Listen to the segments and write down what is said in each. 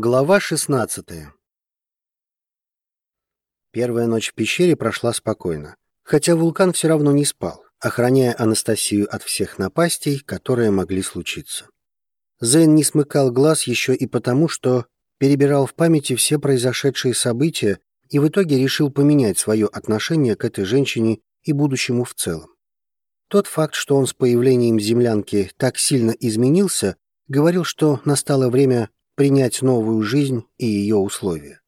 Глава 16 Первая ночь в пещере прошла спокойно, хотя вулкан все равно не спал, охраняя Анастасию от всех напастей, которые могли случиться. Зейн не смыкал глаз еще и потому, что перебирал в памяти все произошедшие события и в итоге решил поменять свое отношение к этой женщине и будущему в целом. Тот факт, что он с появлением землянки так сильно изменился, говорил, что настало время принять новую жизнь и ее условия.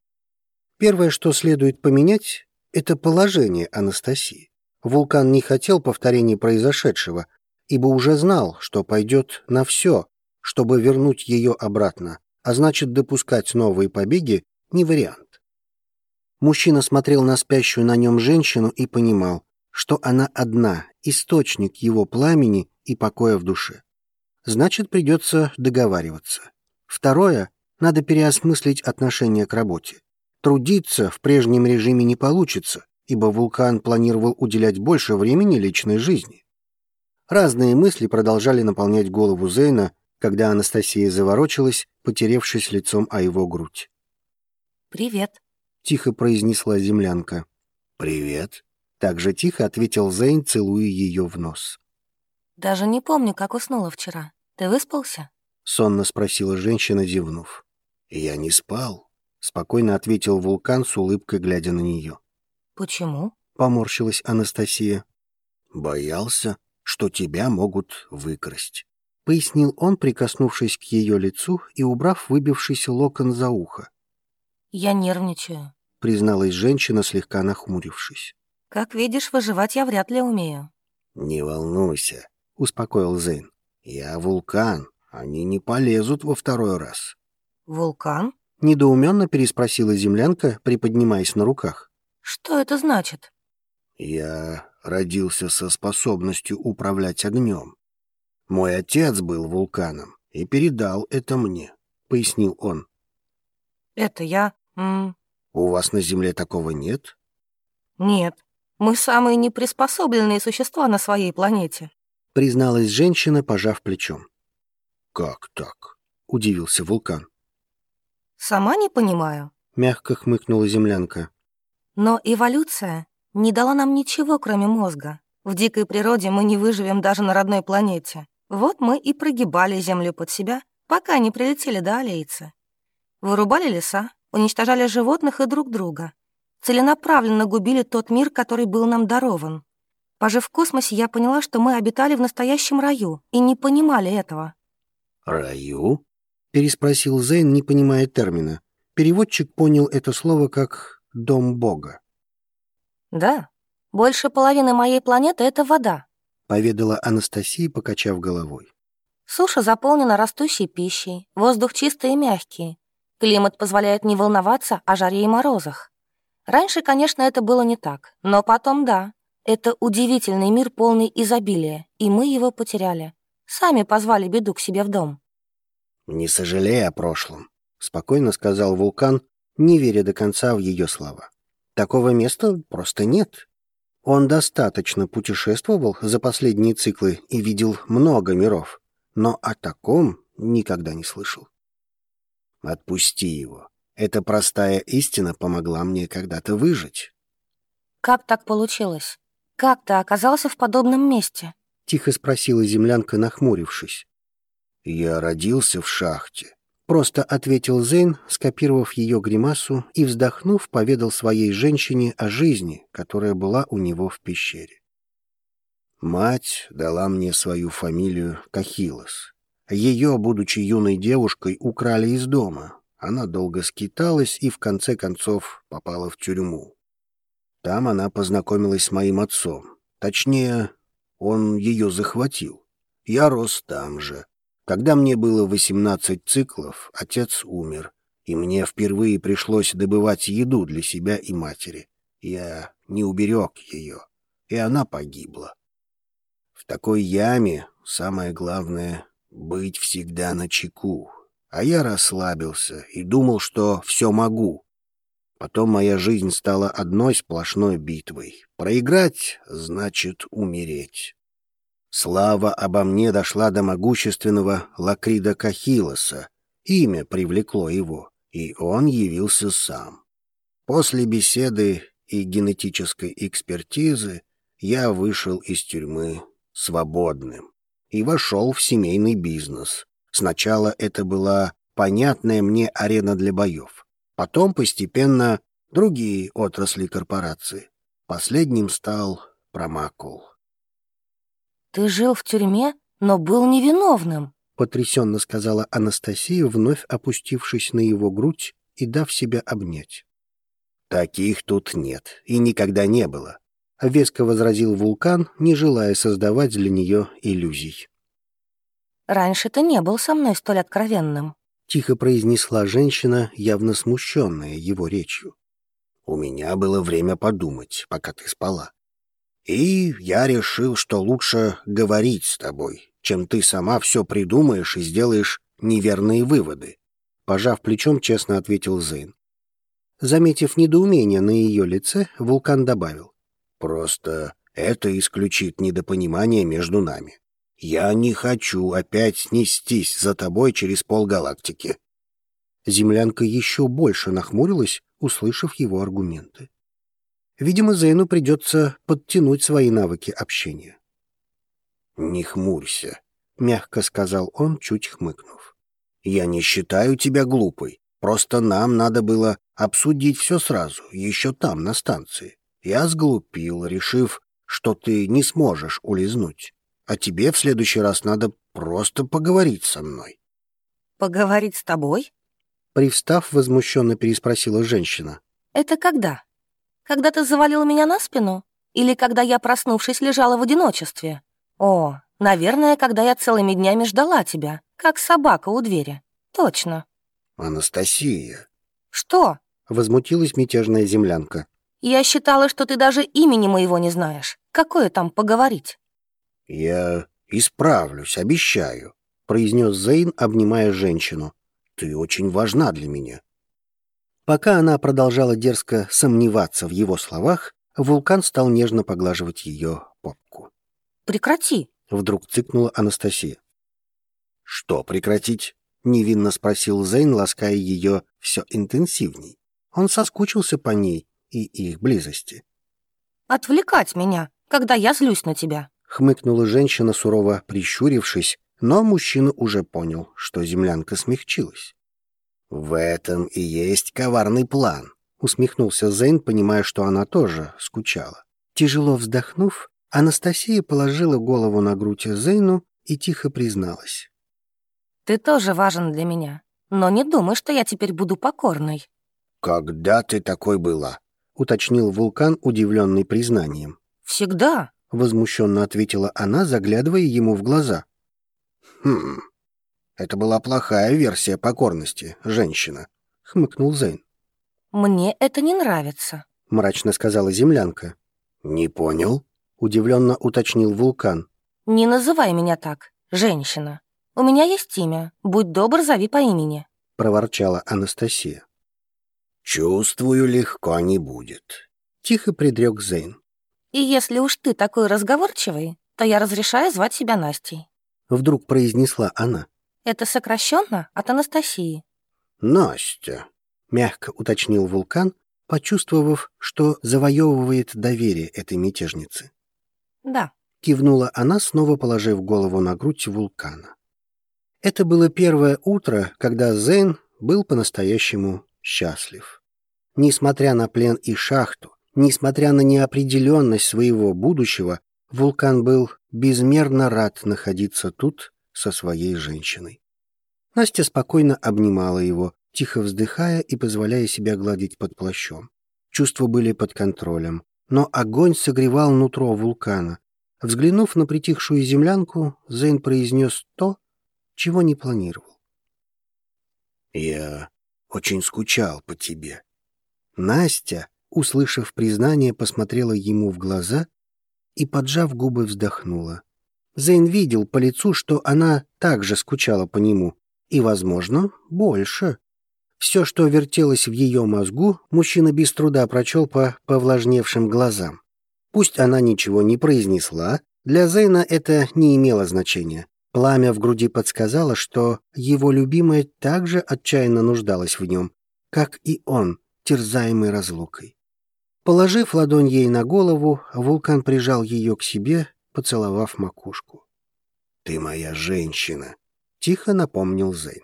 Первое, что следует поменять, это положение Анастасии. Вулкан не хотел повторения произошедшего, ибо уже знал, что пойдет на все, чтобы вернуть ее обратно, а значит, допускать новые побеги не вариант. Мужчина смотрел на спящую на нем женщину и понимал, что она одна, источник его пламени и покоя в душе. Значит, придется договариваться. Второе, надо переосмыслить отношение к работе. Трудиться в прежнем режиме не получится, ибо вулкан планировал уделять больше времени личной жизни. Разные мысли продолжали наполнять голову Зейна, когда Анастасия заворочилась, потеревшись лицом о его грудь. «Привет», — тихо произнесла землянка. «Привет», так же тихо ответил Зейн, целуя ее в нос. «Даже не помню, как уснула вчера. Ты выспался?» Сонно спросила женщина, зевнув. «Я не спал», — спокойно ответил вулкан с улыбкой, глядя на нее. «Почему?» — поморщилась Анастасия. «Боялся, что тебя могут выкрасть», — пояснил он, прикоснувшись к ее лицу и убрав выбившийся локон за ухо. «Я нервничаю», — призналась женщина, слегка нахмурившись. «Как видишь, выживать я вряд ли умею». «Не волнуйся», — успокоил Зейн. «Я вулкан, они не полезут во второй раз». «Вулкан?» — недоуменно переспросила землянка, приподнимаясь на руках. «Что это значит?» «Я родился со способностью управлять огнем. Мой отец был вулканом и передал это мне», — пояснил он. «Это я... М «У вас на Земле такого нет?» «Нет», мы самые неприспособленные существа на своей планете», — призналась женщина, пожав плечом. «Как так?» — удивился вулкан. «Сама не понимаю», — мягко хмыкнула землянка. «Но эволюция не дала нам ничего, кроме мозга. В дикой природе мы не выживем даже на родной планете. Вот мы и прогибали Землю под себя, пока не прилетели до Алейца. Вырубали леса, уничтожали животных и друг друга, целенаправленно губили тот мир, который был нам дарован. Пожив в космосе, я поняла, что мы обитали в настоящем раю и не понимали этого. «Раю?» — переспросил Зейн, не понимая термина. Переводчик понял это слово как «дом Бога». «Да, больше половины моей планеты — это вода», — поведала Анастасия, покачав головой. «Суша заполнена растущей пищей, воздух чистый и мягкий. Климат позволяет не волноваться о жаре и морозах. Раньше, конечно, это было не так, но потом да. Это удивительный мир, полный изобилия, и мы его потеряли. Сами позвали беду к себе в дом. «Не сожалей о прошлом», — спокойно сказал Вулкан, не веря до конца в ее слова. «Такого места просто нет. Он достаточно путешествовал за последние циклы и видел много миров, но о таком никогда не слышал. Отпусти его. Эта простая истина помогла мне когда-то выжить. «Как так получилось? Как ты оказался в подобном месте?» — тихо спросила землянка, нахмурившись. «Я родился в шахте», — просто ответил Зейн, скопировав ее гримасу и, вздохнув, поведал своей женщине о жизни, которая была у него в пещере. Мать дала мне свою фамилию Кахилос. Ее, будучи юной девушкой, украли из дома, она долго скиталась и в конце концов попала в тюрьму. Там она познакомилась с моим отцом. Точнее, он ее захватил. Я рос там же. Когда мне было 18 циклов, отец умер, и мне впервые пришлось добывать еду для себя и матери. Я не уберег ее, и она погибла. В такой яме самое главное — быть всегда на чеку, а я расслабился и думал, что все могу. Потом моя жизнь стала одной сплошной битвой. Проиграть — значит умереть. Слава обо мне дошла до могущественного Лакрида Кахилоса. Имя привлекло его, и он явился сам. После беседы и генетической экспертизы я вышел из тюрьмы свободным и вошел в семейный бизнес. Сначала это была понятная мне арена для боев. Потом постепенно другие отрасли корпорации. Последним стал Промакул. «Ты жил в тюрьме, но был невиновным», — потрясенно сказала Анастасия, вновь опустившись на его грудь и дав себя обнять. «Таких тут нет и никогда не было», — веско возразил вулкан, не желая создавать для нее иллюзий. «Раньше ты не был со мной столь откровенным», — тихо произнесла женщина, явно смущенная его речью. «У меня было время подумать, пока ты спала. И я решил, что лучше говорить с тобой, чем ты сама все придумаешь и сделаешь неверные выводы», — пожав плечом, честно ответил Зейн. Заметив недоумение на ее лице, вулкан добавил. «Просто это исключит недопонимание между нами. Я не хочу опять нестись за тобой через полгалактики». Землянка еще больше нахмурилась, услышав его аргументы. Видимо, Зейну придется подтянуть свои навыки общения. «Не хмурься», — мягко сказал он, чуть хмыкнув. «Я не считаю тебя глупой. Просто нам надо было обсудить все сразу, еще там, на станции. Я сглупил, решив, что ты не сможешь улизнуть. А тебе в следующий раз надо просто поговорить со мной. Поговорить с тобой? Привстав, возмущенно переспросила женщина. Это когда? Когда ты завалил меня на спину? Или когда я, проснувшись, лежала в одиночестве? О, наверное, когда я целыми днями ждала тебя, как собака у двери. Точно. Анастасия. Что? Возмутилась мятежная землянка. Я считала, что ты даже имени моего не знаешь. Какое там поговорить? Я исправлюсь, обещаю, произнес Зейн, обнимая женщину. Ты очень важна для меня. Пока она продолжала дерзко сомневаться в его словах, вулкан стал нежно поглаживать ее попку. «Прекрати!» — вдруг цыкнула Анастасия. «Что прекратить?» — невинно спросил Зейн, лаская ее все интенсивней. Он соскучился по ней и их близости. «Отвлекать меня, когда я злюсь на тебя», — хмыкнула женщина, сурово прищурившись, но мужчина уже понял, что землянка смягчилась. «В этом и есть коварный план», — усмехнулся Зейн, понимая, что она тоже скучала. Тяжело вздохнув, Анастасия положила голову на грудь Зейну и тихо призналась. «Ты тоже важен для меня, но не думай, что я теперь буду покорной». «Когда ты такой была?» — уточнил вулкан, удивленный признанием. «Всегда», — возмущенно ответила она, заглядывая ему в глаза. «Хм, это была плохая версия покорности, женщина», — хмыкнул Зейн. «Мне это не нравится», — мрачно сказала землянка. «Не понял?» — удивленно уточнил вулкан. «Не называй меня так, женщина. У меня есть имя. Будь добр, зови по имени», — проворчала Анастасия. «Чувствую, легко не будет», — тихо предрек Зейн. «И если уж ты такой разговорчивый, то я разрешаю звать себя Настей», — вдруг произнесла она. Это сокращенно от Анастасии. Настя, мягко уточнил вулкан, почувствовав, что завоевывает доверие этой мятежницы. Да. Кивнула она, снова положив голову на грудь вулкана. Это было первое утро, когда Зейн был по-настоящему счастлив. Несмотря на плен и шахту, несмотря на неопределенность своего будущего, вулкан был безмерно рад находиться тут со своей женщиной. Настя спокойно обнимала его, тихо вздыхая и позволяя себя гладить под плащом. Чувства были под контролем, но огонь согревал нутро вулкана. Взглянув на притихшую землянку, Зейн произнес то, чего не планировал. «Я очень скучал по тебе». Настя, услышав признание, посмотрела ему в глаза и, поджав губы, вздохнула. Зейн видел по лицу, что она также скучала по нему, и, возможно, больше. Все, что вертелось в ее мозгу, мужчина без труда прочел по повлажневшим глазам. Пусть она ничего не произнесла, для Зейна это не имело значения. Пламя в груди подсказало, что его любимая также отчаянно нуждалась в нем, как и он, терзаемый разлукой. Положив ладонь ей на голову, вулкан прижал ее к себе, поцеловав макушку. «Ты моя женщина», — тихо напомнил Зейн.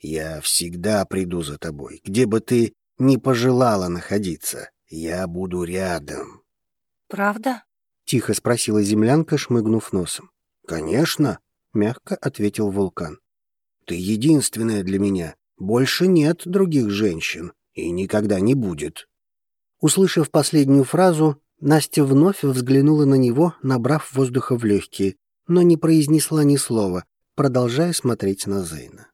«Я всегда приду за тобой, где бы ты ни пожелала находиться. Я буду рядом». «Правда?» — тихо спросила землянка, шмыгнув носом. «Конечно», — мягко ответил вулкан. «Ты единственная для меня. Больше нет других женщин. И никогда не будет». Услышав последнюю фразу, Настя вновь взглянула на него, набрав воздуха в легкие, но не произнесла ни слова, продолжая смотреть на Зейна.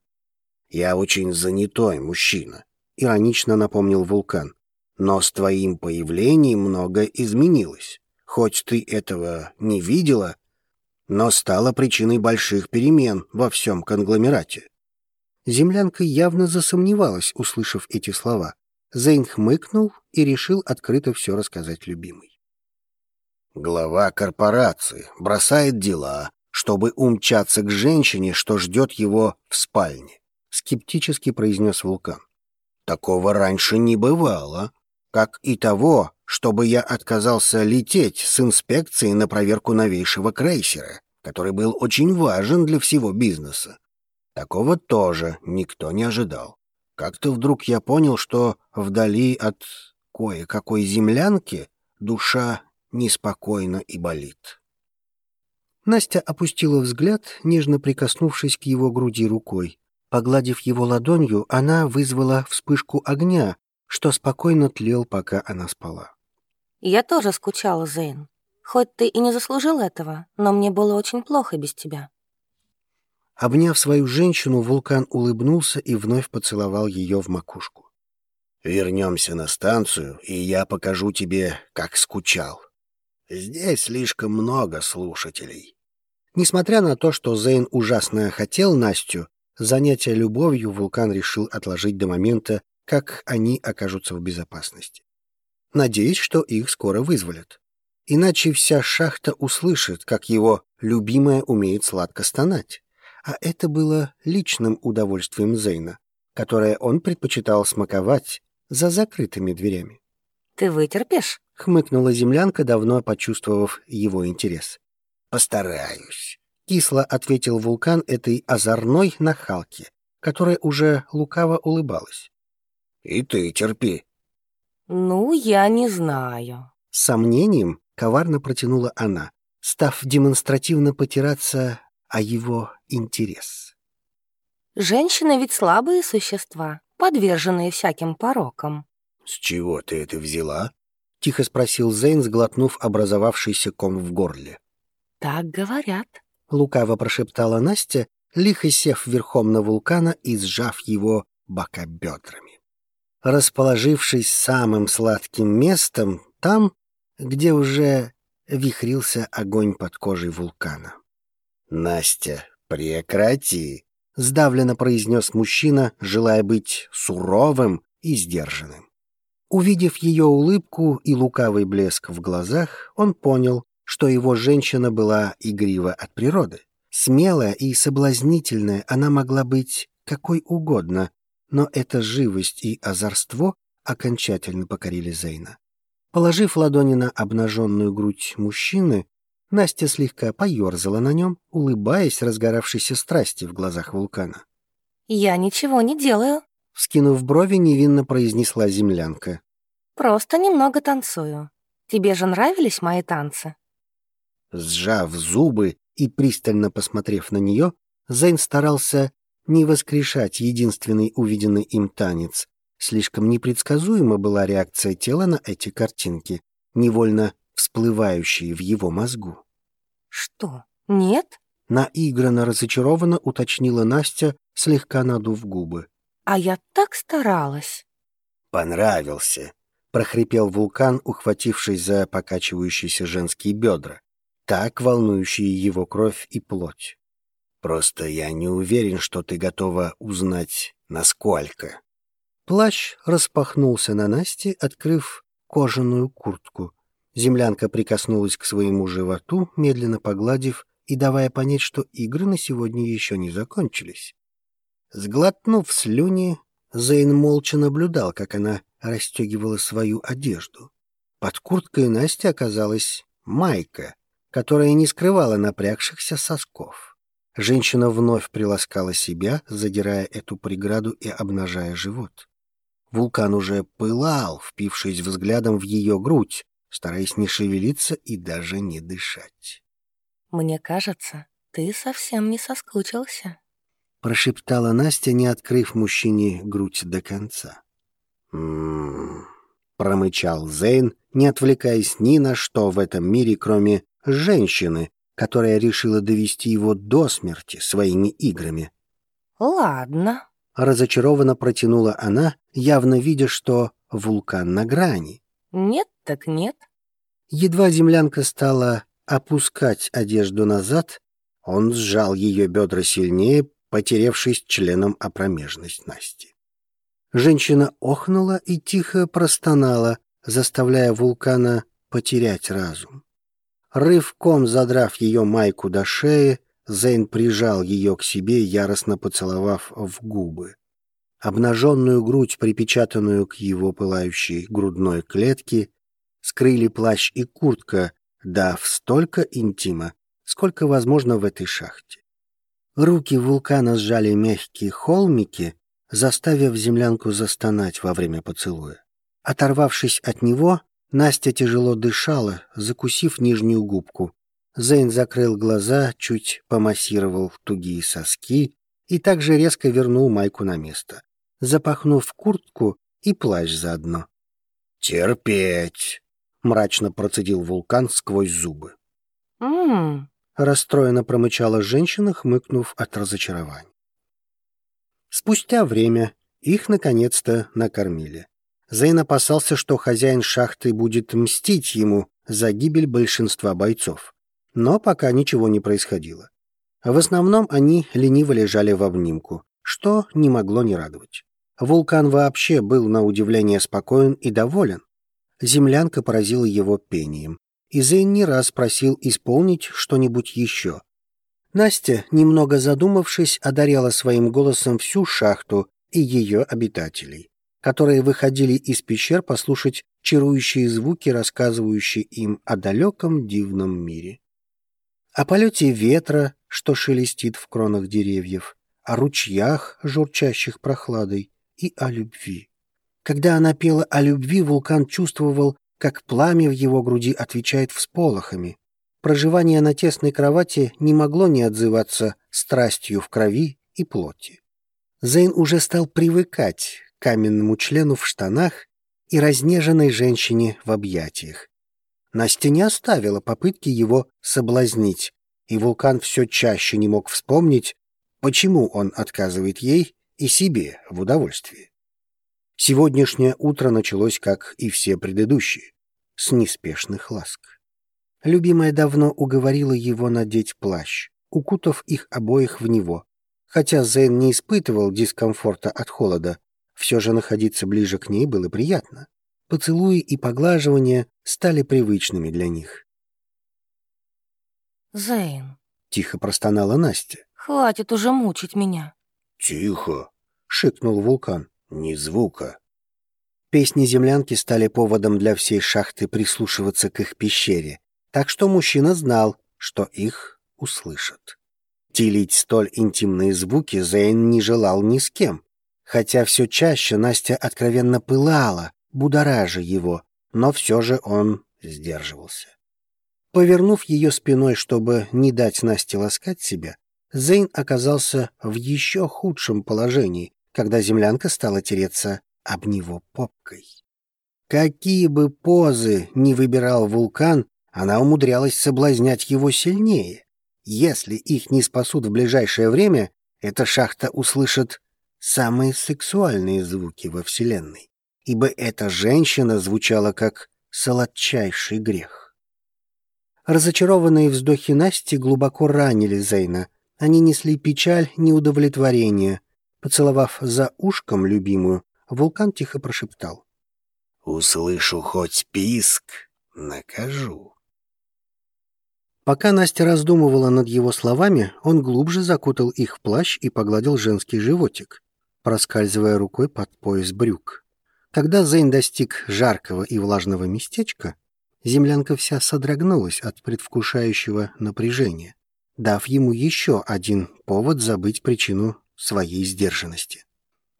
«Я очень занятой мужчина», — иронично напомнил Вулкан. «Но с твоим появлением многое изменилось. Хоть ты этого не видела, но стало причиной больших перемен во всем конгломерате». Землянка явно засомневалась, услышав эти слова. Зейн хмыкнул и решил открыто все рассказать любимой. Глава корпорации бросает дела, чтобы умчаться к женщине, что ждет его в спальне, скептически произнес Вулкан. Такого раньше не бывало, как и того, чтобы я отказался лететь с инспекцией на проверку новейшего крейсера, который был очень важен для всего бизнеса. Такого тоже никто не ожидал. Как-то вдруг я понял, что вдали от кое-какой землянки душа неспокойна и болит. Настя опустила взгляд, нежно прикоснувшись к его груди рукой. Погладив его ладонью, она вызвала вспышку огня, что спокойно тлел, пока она спала. «Я тоже скучала, Зейн. Хоть ты и не заслужил этого, но мне было очень плохо без тебя». Обняв свою женщину, вулкан улыбнулся и вновь поцеловал ее в макушку. «Вернемся на станцию, и я покажу тебе, как скучал. Здесь слишком много слушателей». Несмотря на то, что Зейн ужасно хотел Настю, занятие любовью вулкан решил отложить до момента, как они окажутся в безопасности. Надеюсь, что их скоро вызволят. Иначе вся шахта услышит, как его любимая умеет сладко стонать. А это было личным удовольствием Зейна, которое он предпочитал смаковать за закрытыми дверями. «Ты вытерпишь?» — хмыкнула землянка, давно почувствовав его интерес. «Постараюсь», — кисло ответил вулкан этой озорной нахалки, которая уже лукаво улыбалась. «И ты терпи». «Ну, я не знаю». С сомнением коварно протянула она, став демонстративно потираться о его интерес. «Женщины ведь слабые существа, подверженные всяким порокам». «С чего ты это взяла?» — тихо спросил Зейн, сглотнув образовавшийся ком в горле. «Так говорят», — лукаво прошептала Настя, лихо сев верхом на вулкана и сжав его бока бедрами. Расположившись самым сладким местом, там, где уже вихрился огонь под кожей вулкана. «Настя, прекрати!» — сдавленно произнес мужчина, желая быть суровым и сдержанным. Увидев ее улыбку и лукавый блеск в глазах, он понял, что его женщина была игрива от природы. Смелая и соблазнительная она могла быть какой угодно, но эта живость и озорство окончательно покорили Зейна. Положив ладони на обнаженную грудь мужчины, Настя слегка поерзала на нем, улыбаясь разгоравшейся страсти в глазах вулкана. «Я ничего не делаю», — вскинув брови, невинно произнесла землянка. «Просто немного танцую. Тебе же нравились мои танцы?» Сжав зубы и пристально посмотрев на нее, Зейн старался не воскрешать единственный увиденный им танец. Слишком непредсказуема была реакция тела на эти картинки, невольно всплывающие в его мозгу. «Что, нет?» Наигранно разочарованно уточнила Настя, слегка надув губы. «А я так старалась!» «Понравился!» — прохрипел вулкан, ухватившись за покачивающиеся женские бедра так волнующие его кровь и плоть. Просто я не уверен, что ты готова узнать, насколько. Плащ распахнулся на Насте, открыв кожаную куртку. Землянка прикоснулась к своему животу, медленно погладив и давая понять, что игры на сегодня еще не закончились. Сглотнув слюни, Зейн молча наблюдал, как она расстегивала свою одежду. Под курткой Насти оказалась майка, которая не скрывала напрягшихся сосков. Женщина вновь приласкала себя, задирая эту преграду и обнажая живот. Вулкан уже пылал, впившись взглядом в ее грудь, стараясь не шевелиться и даже не дышать. «Мне кажется, ты совсем не соскучился», — прошептала Настя, не открыв мужчине грудь до конца. «М-м-м», промычал Зейн, не отвлекаясь ни на что в этом мире, кроме женщины, которая решила довести его до смерти своими играми. «Ладно», — разочарованно протянула она, явно видя, что вулкан на грани. «Нет так нет». Едва землянка стала опускать одежду назад, он сжал ее бедра сильнее, потеревшись членом о промежность Насти. Женщина охнула и тихо простонала, заставляя вулкана потерять разум. Рывком задрав ее майку до шеи, Зейн прижал ее к себе, яростно поцеловав в губы. Обнаженную грудь, припечатанную к его пылающей грудной клетке, скрыли плащ и куртка, дав столько интима, сколько возможно в этой шахте. Руки вулкана сжали мягкие холмики, заставив землянку застонать во время поцелуя. Оторвавшись от него, Настя тяжело дышала, закусив нижнюю губку. Зейн закрыл глаза, чуть помассировал тугие соски и также резко вернул майку на место, запахнув куртку и плащ заодно. «Терпеть!» — мрачно процедил вулкан сквозь зубы. «М-м-м», расстроенно промычала женщина, хмыкнув от разочарования. Спустя время их наконец-то накормили. Зейн опасался, что хозяин шахты будет мстить ему за гибель большинства бойцов. Но пока ничего не происходило. В основном они лениво лежали в обнимку, что не могло не радовать. Вулкан вообще был на удивление спокоен и доволен. Землянка поразила его пением, и Зейн не раз просил исполнить что-нибудь еще. Настя, немного задумавшись, одаряла своим голосом всю шахту и ее обитателей которые выходили из пещер послушать чарующие звуки, рассказывающие им о далеком дивном мире. О полете ветра, что шелестит в кронах деревьев, о ручьях, журчащих прохладой, и о любви. Когда она пела о любви, вулкан чувствовал, как пламя в его груди отвечает всполохами. Проживание на тесной кровати не могло не отзываться страстью в крови и плоти. Зейн уже стал привыкать каменному члену в штанах и разнеженной женщине в объятиях. Настя не оставила попытки его соблазнить, и вулкан все чаще не мог вспомнить, почему он отказывает ей и себе в удовольствии. Сегодняшнее утро началось, как и все предыдущие, с неспешных ласк. Любимая давно уговорила его надеть плащ, укутав их обоих в него, хотя Зейн не испытывал дискомфорта от холода, все же находиться ближе к ней было приятно. Поцелуи и поглаживания стали привычными для них. «Зейн», — тихо простонала Настя. «Хватит уже мучить меня». «Тихо», — шикнул вулкан. «Ни звука». Песни землянки стали поводом для всей шахты прислушиваться к их пещере, так что мужчина знал, что их услышат. Делить столь интимные звуки Зейн не желал ни с кем, Хотя все чаще Настя откровенно пылала, будоража его, но все же он сдерживался. Повернув ее спиной, чтобы не дать Насте ласкать себя, Зейн оказался в еще худшем положении, когда землянка стала тереться об него попкой. Какие бы позы ни выбирал вулкан, она умудрялась соблазнять его сильнее. Если их не спасут в ближайшее время, эта шахта услышит самые сексуальные звуки во Вселенной, ибо эта женщина звучала как сладчайший грех. Разочарованные вздохи Насти глубоко ранили Зейна. Они несли печаль, неудовлетворение. Поцеловав за ушком любимую, вулкан тихо прошептал. «Услышу хоть писк, накажу». Пока Настя раздумывала над его словами, он глубже закутал их в плащ и погладил женский животик. проскальзывая рукой под пояс брюк. Когда Зейн достиг жаркого и влажного местечка, землянка вся содрогнулась от предвкушающего напряжения, дав ему еще один повод забыть причину своей сдержанности.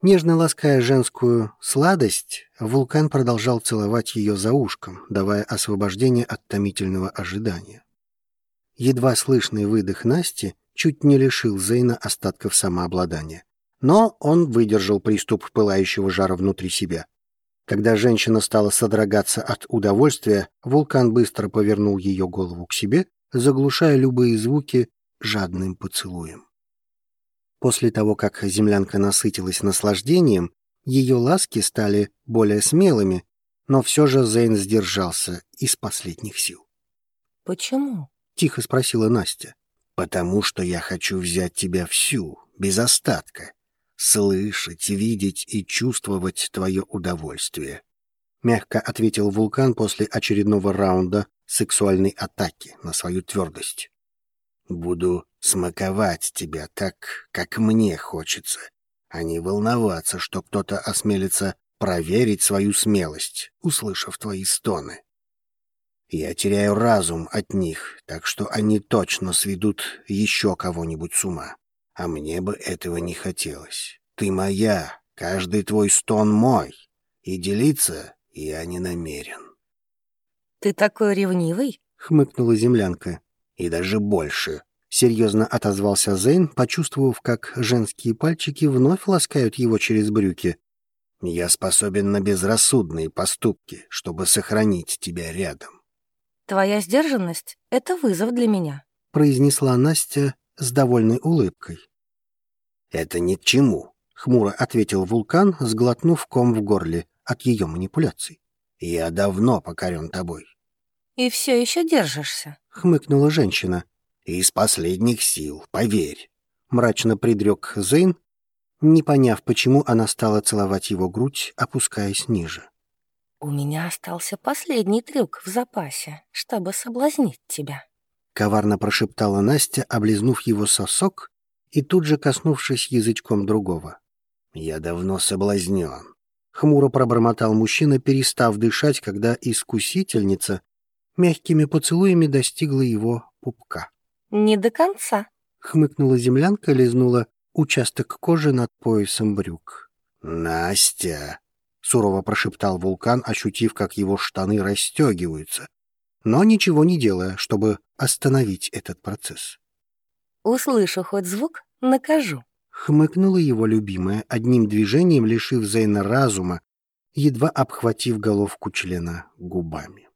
Нежно лаская женскую сладость, вулкан продолжал целовать ее за ушком, давая освобождение от томительного ожидания. Едва слышный выдох Насти чуть не лишил Зейна остатков самообладания. Но он выдержал приступ пылающего жара внутри себя. Когда женщина стала содрогаться от удовольствия, вулкан быстро повернул ее голову к себе, заглушая любые звуки жадным поцелуем. После того, как землянка насытилась наслаждением, ее ласки стали более смелыми, но все же Зейн сдержался из последних сил. «Почему?» — тихо спросила Настя. «Потому что я хочу взять тебя всю, без остатка, слышать, видеть и чувствовать твое удовольствие», — мягко ответил вулкан после очередного раунда сексуальной атаки на свою твердость. «Буду смаковать тебя так, как мне хочется, а не волноваться, что кто-то осмелится проверить свою смелость, услышав твои стоны. Я теряю разум от них, так что они точно сведут еще кого-нибудь с ума. А мне бы этого не хотелось. Ты моя, каждый твой стон мой, и делиться я не намерен. «Ты такой ревнивый?» — хмыкнула землянка. И даже больше. — серьезно отозвался Зейн, почувствовав, как женские пальчики вновь ласкают его через брюки. «Я способен на безрассудные поступки, чтобы сохранить тебя рядом». «Твоя сдержанность — это вызов для меня», — произнесла Настя с довольной улыбкой. «Это ни к чему», — хмуро ответил вулкан, сглотнув ком в горле от ее манипуляций. «Я давно покорен тобой». «И все еще держишься», — хмыкнула женщина. «Из последних сил, поверь», — мрачно предрек Зейн, не поняв, почему она стала целовать его грудь, опускаясь ниже. «У меня остался последний трюк в запасе, чтобы соблазнить тебя», — коварно прошептала Настя, облизнув его сосок и тут же коснувшись язычком другого. «Я давно соблазнен», — хмуро пробормотал мужчина, перестав дышать, когда искусительница мягкими поцелуями достигла его пупка. «Не до конца», — хмыкнула землянка, лизнула участок кожи над поясом брюк. «Настя!» — сурово прошептал вулкан, ощутив, как его штаны расстегиваются, но ничего не делая, чтобы остановить этот процесс. «Услышу хоть звук, накажу», — хмыкнула его любимая, одним движением лишив Зейна разума, едва обхватив головку члена губами.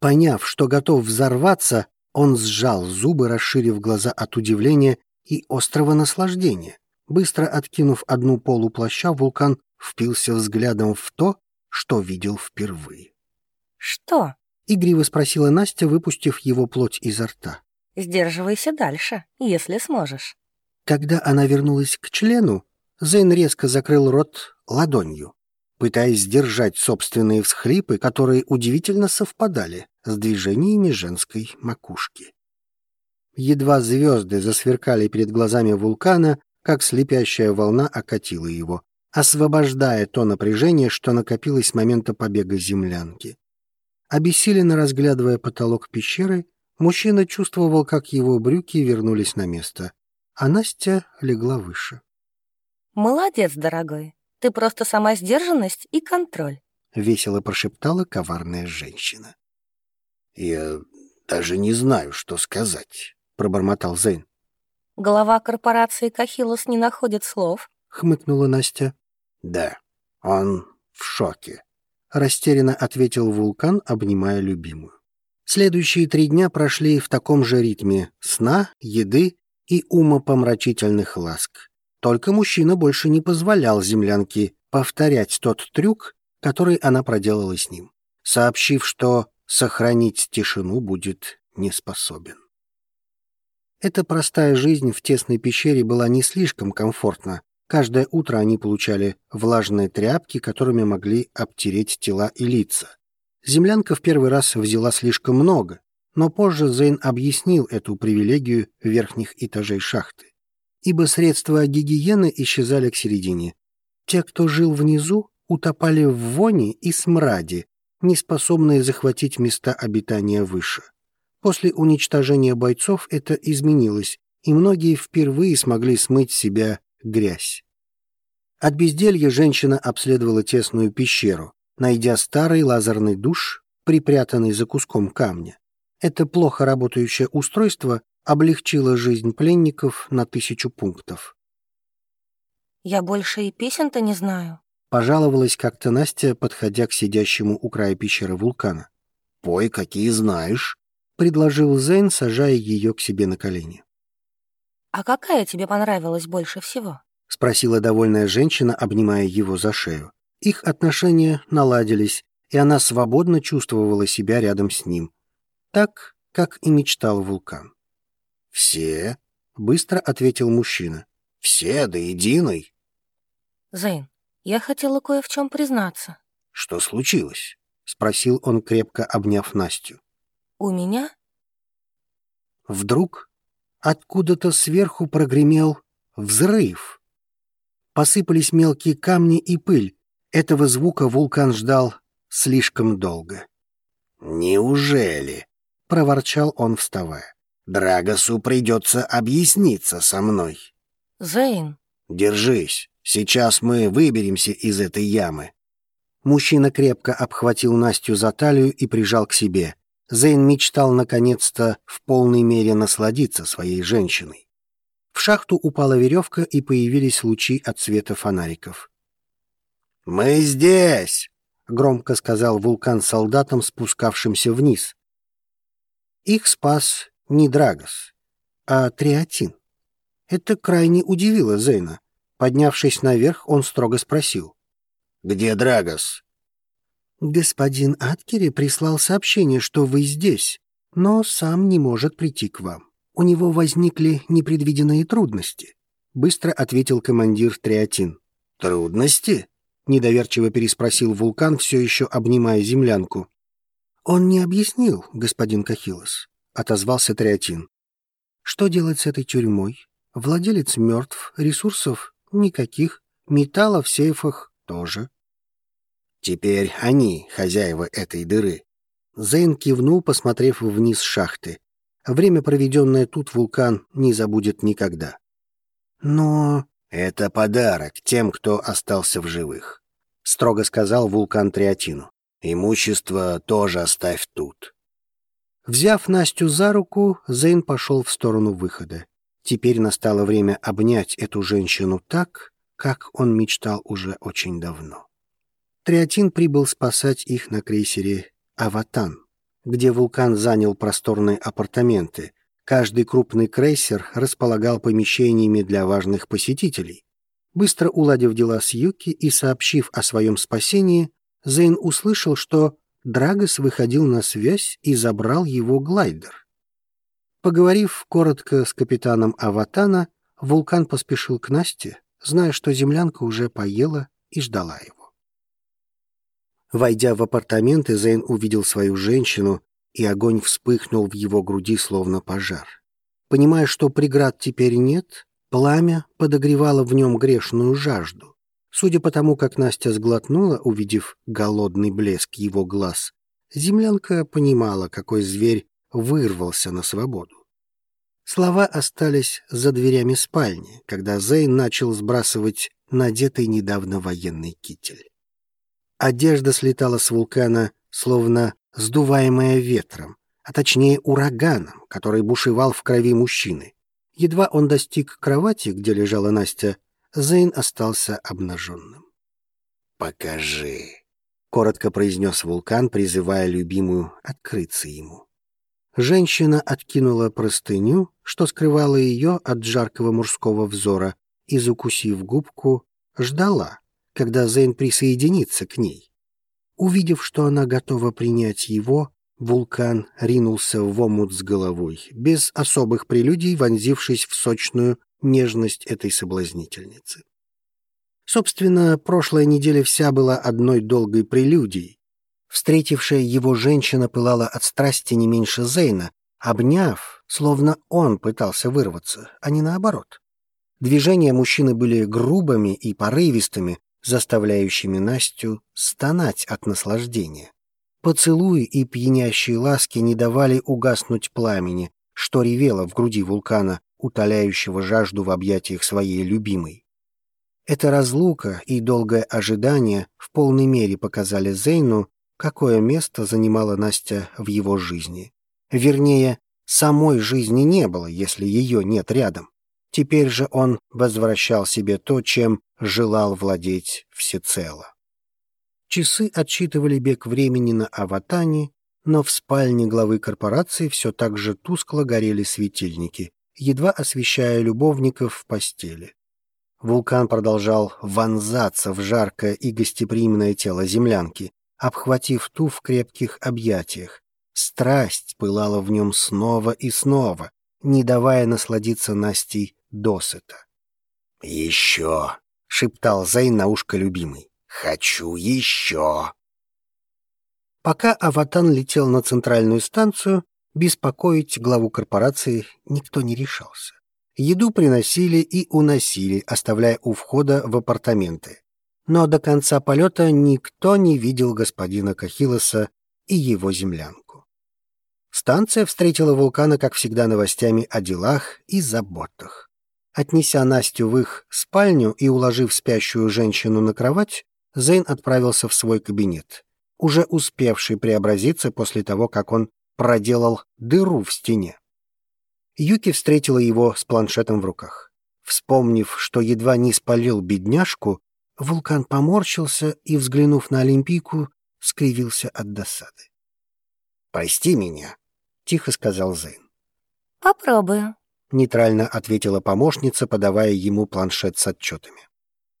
Поняв, что готов взорваться, он сжал зубы, расширив глаза от удивления и острого наслаждения. Быстро откинув одну полу плаща, вулкан впился взглядом в то, что видел впервые. «Что?» — игриво спросила Настя, выпустив его плоть изо рта. «Сдерживайся дальше, если сможешь». Когда она вернулась к члену, Зейн резко закрыл рот ладонью, пытаясь сдержать собственные всхлипы, которые удивительно совпадали с движениями женской макушки. Едва звезды засверкали перед глазами вулкана, как слепящая волна окатила его, освобождая то напряжение, что накопилось с момента побега землянки. Обессиленно разглядывая потолок пещеры, мужчина чувствовал, как его брюки вернулись на место, а Настя легла выше. «Молодец, дорогой. Ты просто сама сдержанность и контроль», — весело прошептала коварная женщина. «Я даже не знаю, что сказать», — пробормотал Зейн. «Глава корпорации Кахилос не находит слов», — хмыкнула Настя. «Да, он в шоке», — растерянно ответил вулкан, обнимая любимую. Следующие три дня прошли в таком же ритме сна, еды и умопомрачительных ласк. Только мужчина больше не позволял землянке повторять тот трюк, который она проделала с ним, сообщив, что сохранить тишину будет не способен. Эта простая жизнь в тесной пещере была не слишком комфортна. Каждое утро они получали влажные тряпки, которыми могли обтереть тела и лица. Землянка в первый раз взяла слишком много, но позже Зейн объяснил эту привилегию верхних этажей шахты. Ибо средства гигиены исчезали к середине, Те, кто жил внизу, утопали в вони и смраде, не способные захватить места обитания выше. После уничтожения бойцов это изменилось, и многие впервые смогли смыть себя грязь. От безделья женщина обследовала тесную пещеру, найдя старый лазерный душ, припрятанный за куском камня. Это плохо работающее устройство облегчило жизнь пленников на тысячу пунктов. «Я больше и песен-то не знаю», — пожаловалась как-то Настя, подходя к сидящему у края пещеры вулкана. «Пой, какие знаешь», — предложил Зейн, сажая ее к себе на колени. «А какая тебе понравилась больше всего?» — спросила довольная женщина, обнимая его за шею. Их отношения наладились, и она свободно чувствовала себя рядом с ним. Так, как и мечтал вулкан. «Все?» — быстро ответил мужчина. «Все до единой?» «Зейн, я хотела кое в чем признаться». «Что случилось?» — спросил он, крепко обняв Настю. «У меня?» Вдруг откуда-то сверху прогремел взрыв. Посыпались мелкие камни и пыль. Этого звука вулкан ждал слишком долго. «Неужели?» — проворчал он, вставая. «Драгосу придется объясниться со мной». «Зейн». «Держись. Сейчас мы выберемся из этой ямы». Мужчина крепко обхватил Настю за талию и прижал к себе. Зейн мечтал наконец-то в полной мере насладиться своей женщиной. В шахту упала веревка, и появились лучи от света фонариков. «Мы здесь!» — громко сказал вулкан солдатам, спускавшимся вниз. Их спас не Драгос, а Триатин. Это крайне удивило Зейна. Поднявшись наверх, он строго спросил. «Где Драгос?» «Господин Аткери прислал сообщение, что вы здесь, но сам не может прийти к вам у него возникли непредвиденные трудности», — быстро ответил командир Триатин. «Трудности?» — недоверчиво переспросил вулкан, все еще обнимая землянку. «Он не объяснил, господин Кахилос», — отозвался Триатин. «Что делать с этой тюрьмой? Владелец мертв, ресурсов никаких, металла в сейфах тоже». «Теперь они хозяева этой дыры». Зейн кивнул, посмотрев вниз шахты. Время, проведенное тут, вулкан не забудет никогда. Но это подарок тем, кто остался в живых, строго сказал вулкан Триатину. Имущество тоже оставь тут. Взяв Настю за руку, Зейн пошел в сторону выхода. Теперь настало время обнять эту женщину так, как он мечтал уже очень давно. Триатин прибыл спасать их на крейсере «Аватан» где вулкан занял просторные апартаменты. Каждый крупный крейсер располагал помещениями для важных посетителей. Быстро уладив дела с Юки и сообщив о своем спасении, Зейн услышал, что Драгос выходил на связь и забрал его глайдер. Поговорив коротко с капитаном Аватана, вулкан поспешил к Насте, зная, что землянка уже поела и ждала его. Войдя в апартаменты, Зейн увидел свою женщину, и огонь вспыхнул в его груди, словно пожар. Понимая, что преград теперь нет, пламя подогревало в нем грешную жажду. Судя по тому, как Настя сглотнула, увидев голодный блеск его глаз, землянка понимала, какой зверь вырвался на свободу. Слова остались за дверями спальни, когда Зейн начал сбрасывать надетый недавно военный китель. Одежда слетала с вулкана, словно сдуваемая ветром, а точнее ураганом, который бушевал в крови мужчины. Едва он достиг кровати, где лежала Настя, Зейн остался обнаженным. «Покажи», — коротко произнес вулкан, призывая любимую открыться ему. Женщина откинула простыню, что скрывало ее от жаркого мужского взора, и, закусив губку, ждала, когда Зейн присоединится к ней. Увидев, что она готова принять его, вулкан ринулся в омут с головой, без особых прелюдий вонзившись в сочную нежность этой соблазнительницы. Собственно, прошлая неделя вся была одной долгой прелюдией. Встретившая его женщина пылала от страсти не меньше Зейна, обняв, словно он пытался вырваться, а не наоборот. Движения мужчины были грубыми и порывистыми, заставляющими Настю стонать от наслаждения. Поцелуи и пьянящие ласки не давали угаснуть пламени, что ревело в груди вулкана, утоляющего жажду в объятиях своей любимой. Эта разлука и долгое ожидание в полной мере показали Зейну, какое место занимала Настя в его жизни. Вернее, самой жизни не было, если ее нет рядом. Теперь же он возвращал себе то, чем желал владеть всецело. Часы отсчитывали бег времени на Аватане, но в спальне главы корпорации все так же тускло горели светильники, едва освещая любовников в постели. Вулкан продолжал вонзаться в жаркое и гостеприимное тело землянки, обхватив ту в крепких объятиях. Страсть пылала в нем снова и снова, не давая насладиться Настей досыта. «Еще!» — шептал Зайн на ушко любимый. «Хочу еще!» Пока Аватан летел на центральную станцию, беспокоить главу корпорации никто не решался. Еду приносили и уносили, оставляя у входа в апартаменты. Но до конца полета никто не видел господина Кахилоса и его землянку. Станция встретила вулкана, как всегда, новостями о делах и заботах. Отнеся Настю в их спальню и уложив спящую женщину на кровать, Зейн отправился в свой кабинет уже успевший преобразиться после того, как он проделал дыру в стене. Юки встретила его с планшетом в руках. Вспомнив, что едва не спалил бедняжку, вулкан поморщился и, взглянув на Олимпийку, скривился от досады. «Прости меня», — тихо сказал Зейн. «Попробую», — нейтрально ответила помощница, подавая ему планшет с отчетами.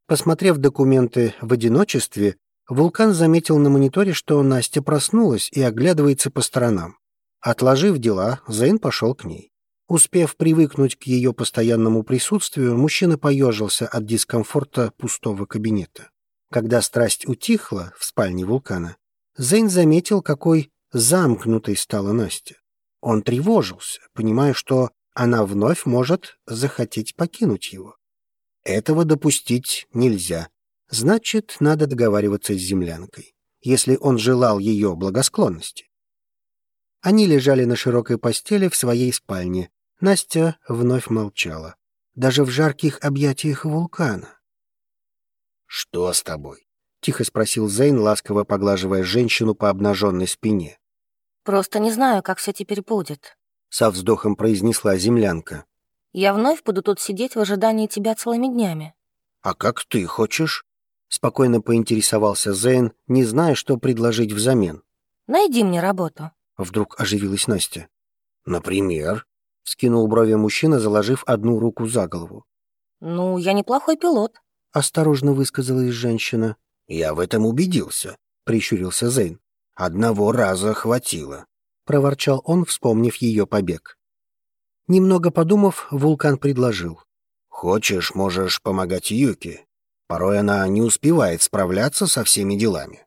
Посмотрев документы в одиночестве, Вулкан заметил на мониторе, что Настя проснулась и оглядывается по сторонам. Отложив дела, Зейн пошел к ней. Успев привыкнуть к ее постоянному присутствию, мужчина поежился от дискомфорта пустого кабинета. Когда страсть утихла в спальне вулкана, Зейн заметил, какой замкнутой стала Настя. Он тревожился, понимая, что она вновь может захотеть покинуть его. Этого допустить нельзя. Значит, надо договариваться с землянкой, если он желал ее благосклонности. Они лежали на широкой постели в своей спальне. Настя вновь молчала, даже в жарких объятиях вулкана. «Что с тобой?» — тихо спросил Зейн, ласково поглаживая женщину по обнаженной спине. «Просто не знаю, как все теперь будет», — со вздохом произнесла землянка. «Я вновь буду тут сидеть в ожидании тебя целыми днями». «А как ты хочешь?» Спокойно поинтересовался Зейн, не зная, что предложить взамен. «Найди мне работу». Вдруг оживилась Настя. «Например?» — скинул брови мужчина, заложив одну руку за голову. «Ну, я неплохой пилот», — осторожно высказалась женщина. «Я в этом убедился», — прищурился Зейн. «Одного раза хватило», — проворчал он, вспомнив ее побег. Немного подумав, вулкан предложил. «Хочешь, можешь помогать Юке. Порой она не успевает справляться со всеми делами.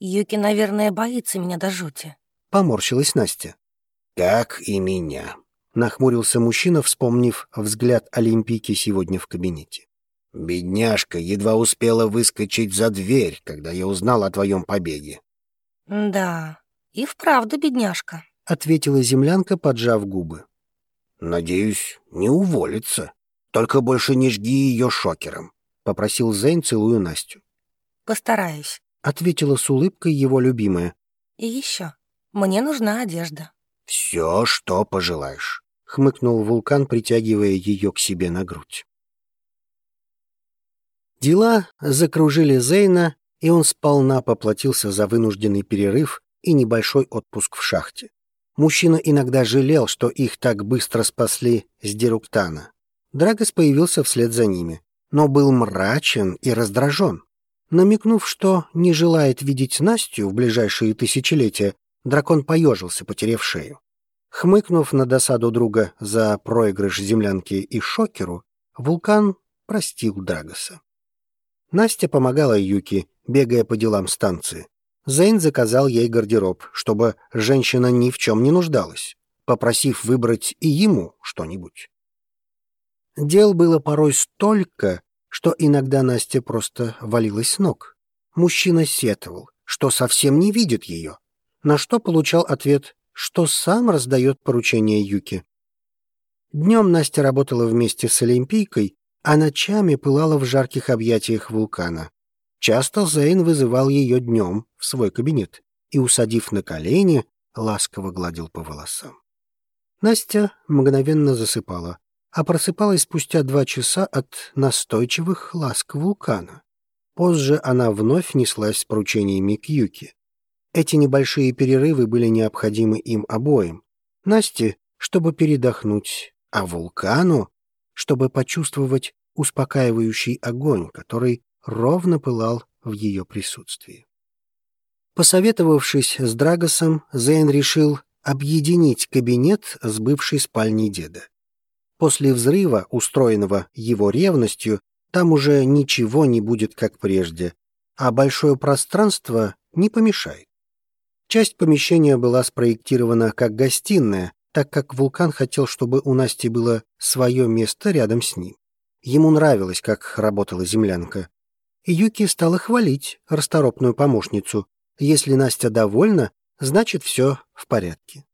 «Юки, наверное, боится меня до жути», — поморщилась Настя. «Как и меня», — нахмурился мужчина, вспомнив взгляд Олимпийки сегодня в кабинете. «Бедняжка едва успела выскочить за дверь, когда я узнал о твоем побеге». «Да, и вправду бедняжка», — ответила землянка, поджав губы. «Надеюсь, не уволится. Только больше не жги ее шокером попросил Зейн, целую Настю. «Постараюсь», — ответила с улыбкой его любимая. «И еще, мне нужна одежда». «Все, что пожелаешь», — хмыкнул вулкан, притягивая ее к себе на грудь. Дела закружили Зейна, и он сполна поплатился за вынужденный перерыв и небольшой отпуск в шахте. Мужчина иногда жалел, что их так быстро спасли с Деруктана. Драгос появился вслед за ними но был мрачен и раздражен. Намекнув, что не желает видеть Настю в ближайшие тысячелетия, дракон поежился, потеряв шею. Хмыкнув на досаду друга за проигрыш землянки и шокеру, вулкан простил Драгоса. Настя помогала Юки, бегая по делам станции. Зейн заказал ей гардероб, чтобы женщина ни в чем не нуждалась, попросив выбрать и ему что-нибудь. Дел было порой столько, что иногда Настя просто валилась с ног. Мужчина сетовал, что совсем не видит ее, на что получал ответ, что сам раздает поручения Юки. Днем Настя работала вместе с Олимпийкой, а ночами пылала в жарких объятиях вулкана. Часто Зейн вызывал ее днем в свой кабинет и, усадив на колени, ласково гладил по волосам. Настя мгновенно засыпала, а просыпалась спустя два часа от настойчивых ласк вулкана. Позже она вновь неслась с поручениями к Юки. Эти небольшие перерывы были необходимы им обоим. Насте, чтобы передохнуть, а вулкану, чтобы почувствовать успокаивающий огонь, который ровно пылал в ее присутствии. Посоветовавшись с Драгосом, Зейн решил объединить кабинет с бывшей спальней деда. После взрыва, устроенного его ревностью, там уже ничего не будет как прежде, а большое пространство не помешает. Часть помещения была спроектирована как гостиная, так как вулкан хотел, чтобы у Насти было свое место рядом с ним. Ему нравилось, как работала землянка. И Юки стала хвалить расторопную помощницу. Если Настя довольна, значит, все в порядке.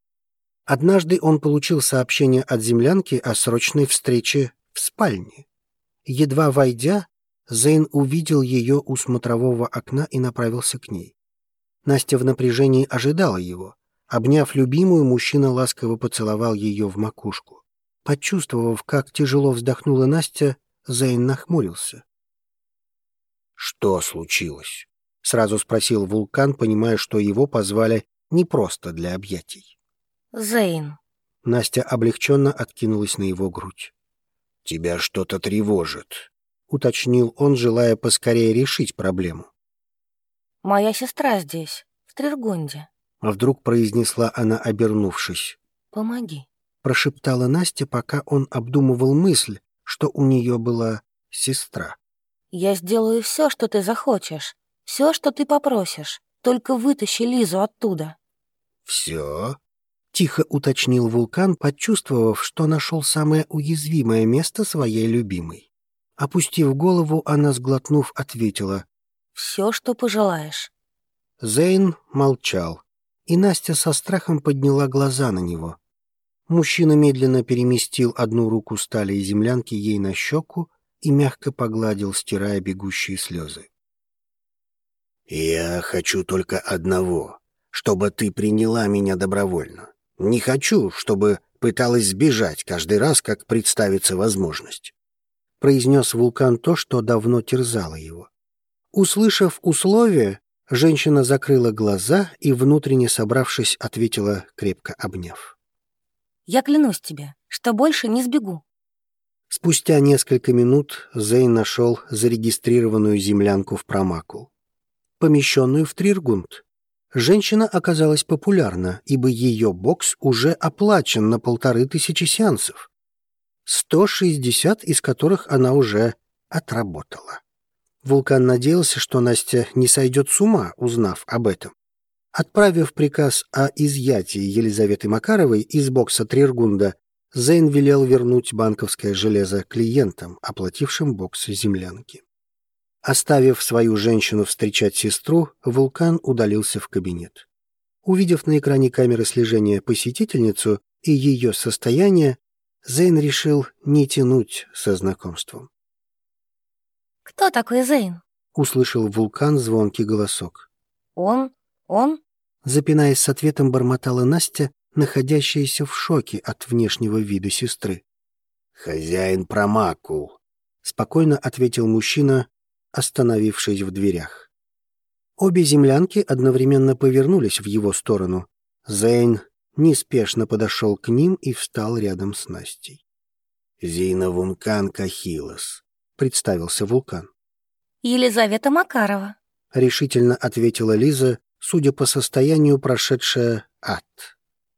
Однажды он получил сообщение от землянки о срочной встрече в спальне. Едва войдя, Зейн увидел ее у смотрового окна и направился к ней. Настя в напряжении ожидала его. Обняв любимую, мужчина ласково поцеловал ее в макушку. Почувствовав, как тяжело вздохнула Настя, Зейн нахмурился. «Что случилось?» — сразу спросил вулкан, понимая, что его позвали не просто для объятий. Зейн. Настя облегченно откинулась на его грудь. «Тебя что-то тревожит», — уточнил он, желая поскорее решить проблему. «Моя сестра здесь, в Триргунде», — вдруг произнесла она, обернувшись. «Помоги», — прошептала Настя, пока он обдумывал мысль, что у нее была сестра. «Я сделаю все, что ты захочешь, все, что ты попросишь, только вытащи Лизу оттуда». «Все?» — тихо уточнил вулкан, почувствовав, что нашел самое уязвимое место своей любимой. Опустив голову, она, сглотнув, ответила. «Все, что пожелаешь». Зейн молчал, и Настя со страхом подняла глаза на него. Мужчина медленно переместил одну руку стали и землянки ей на щеку и мягко погладил, стирая бегущие слезы. «Я хочу только одного, чтобы ты приняла меня добровольно. Не хочу, чтобы пыталась сбежать каждый раз, как представится возможность. Произнес вулкан то, что давно терзало его. Услышав условие, женщина закрыла глаза и, внутренне собравшись, ответила, крепко обняв. «Я клянусь тебе, что больше не сбегу». Спустя несколько минут Зейн нашел зарегистрированную землянку в Промакул, помещенную в Триргунд. Женщина оказалась популярна, ибо ее бокс уже оплачен на полторы тысячи сеансов, 160 из которых она уже отработала. Вулкан надеялся, что Настя не сойдет с ума, узнав об этом. Отправив приказ о изъятии Елизаветы Макаровой из бокса Триргунда, Зейн велел вернуть банковское железо клиентам, оплатившим бокс землянки. Оставив свою женщину встречать сестру, Вулкан удалился в кабинет. Увидев на экране камеры слежения посетительницу и ее состояние, Зейн решил не тянуть со знакомством. «Кто такой Зейн?» — услышал Вулкан звонкий голосок. «Он? Он?» Запинаясь с ответом, бормотала Настя, находящаяся в шоке от внешнего вида сестры. «Хозяин промакул», — спокойно ответил мужчина, остановившись в дверях. Обе землянки одновременно повернулись в его сторону. Зейн неспешно подошел к ним и встал рядом с Настей. «Зина Вулкан Кахилос», — представился вулкан. «Елизавета Макарова», — решительно ответила Лиза, судя по состоянию, прошедшая ад.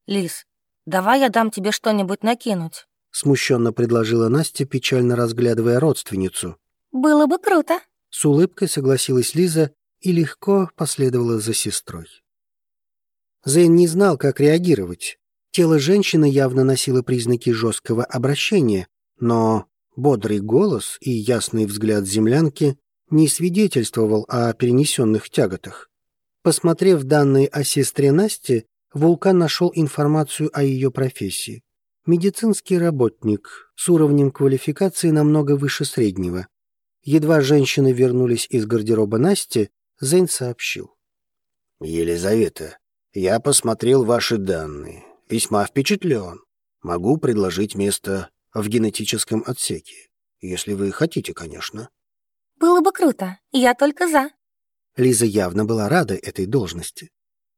«Лиз, давай я дам тебе что-нибудь накинуть», — смущенно предложила Настя, печально разглядывая родственницу. «Было бы круто», с улыбкой согласилась Лиза и легко последовала за сестрой. Зейн не знал, как реагировать. Тело женщины явно носило признаки жесткого обращения, но Бодрый голос и ясный взгляд землянки не свидетельствовал о перенесенных тяготах. Посмотрев данные о сестре Насте, Вулкан нашел информацию о ее профессии. Медицинский работник с уровнем квалификации намного выше среднего. Едва женщины вернулись из гардероба Насти, Зейн сообщил. «Елизавета, я посмотрел ваши данные. Весьма впечатлен. Могу предложить место в генетическом отсеке. Если вы хотите, конечно». «Было бы круто. Я только за». Лиза явно была рада этой должности.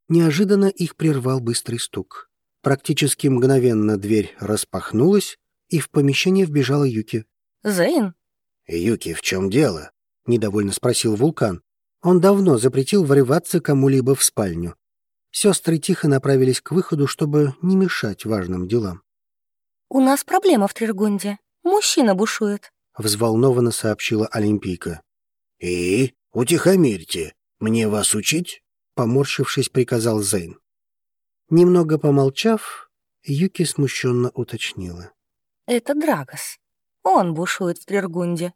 Неожиданно их прервал быстрый стук. Практически мгновенно дверь распахнулась, и в помещение вбежала Юки. «Зейн?» «Юки, в чем дело?» — недовольно спросил Вулкан. Он давно запретил врываться кому-либо в спальню. Сестры тихо направились к выходу, чтобы не мешать важным делам. «У нас проблема в Триргунде. Мужчина бушует», — взволнованно сообщила Олимпийка. «И? Утихомирьте. Мне вас учить?» — поморщившись, приказал Зейн. Немного помолчав, Юки смущенно уточнила. «Это Драгос. Он бушует в Триргунде».